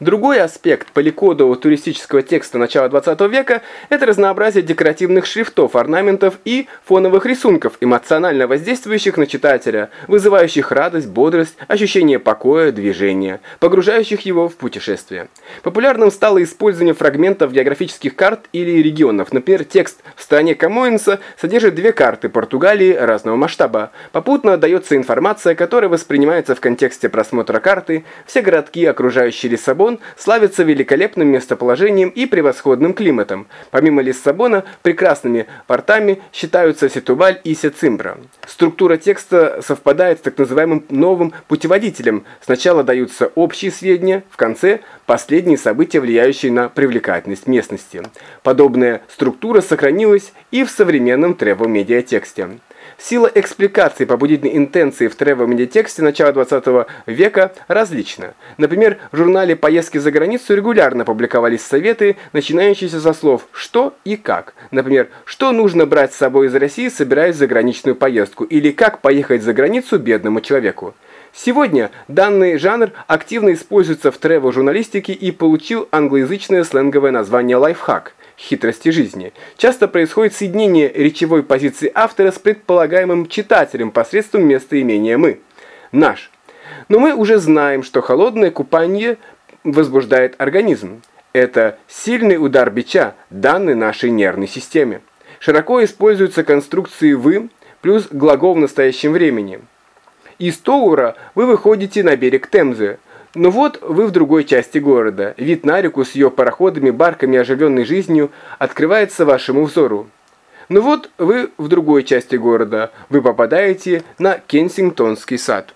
Другой аспект поликодового туристического текста начала 20 века – это разнообразие декоративных шрифтов, орнаментов и фоновых рисунков, эмоционально воздействующих на читателя, вызывающих радость, бодрость, ощущение покоя, движения, погружающих его в путешествие. Популярным стало использование фрагментов географических карт или регионов. Например, текст в стране Камоинса содержит две карты Португалии разного масштаба. Попутно дается информация, которая воспринимается в контексте просмотра карты. Все городки, окружающие Лиссабон, Лиссабон славится великолепным местоположением и превосходным климатом. Помимо Лиссабона, прекрасными портами считаются Сетуваль и Сецимбра. Структура текста совпадает с так называемым новым путеводителем. Сначала даются общие сведения, в конце – последние события, влияющие на привлекательность местности. Подобная структура сохранилась и в современном тревел-медиатексте. Сила экспликации побудительной интенции в тревел-медиатексте начала 20 века различна. Например, в журнале «Поездки за границу» регулярно публиковались советы, начинающиеся со слов «что» и «как». Например, «что нужно брать с собой из России, собираясь в заграничную поездку» или «как поехать за границу бедному человеку». Сегодня данный жанр активно используется в тревел-журналистике и получил англоязычное сленговое название «лайфхак» хитрости жизни. Часто происходит соединение речевой позиции автора с предполагаемым читателем посредством местоимения «мы». Наш. Но мы уже знаем, что холодное купание возбуждает организм. Это сильный удар бича, данный нашей нервной системе. Широко используются конструкции «вы» плюс глагол в настоящем времени. Из Тоура вы выходите на берег Темзы – но вот вы в другой части города. Вид на реку с ее пароходами, барками, оживленной жизнью открывается вашему взору. Но вот вы в другой части города. Вы попадаете на Кенсингтонский сад.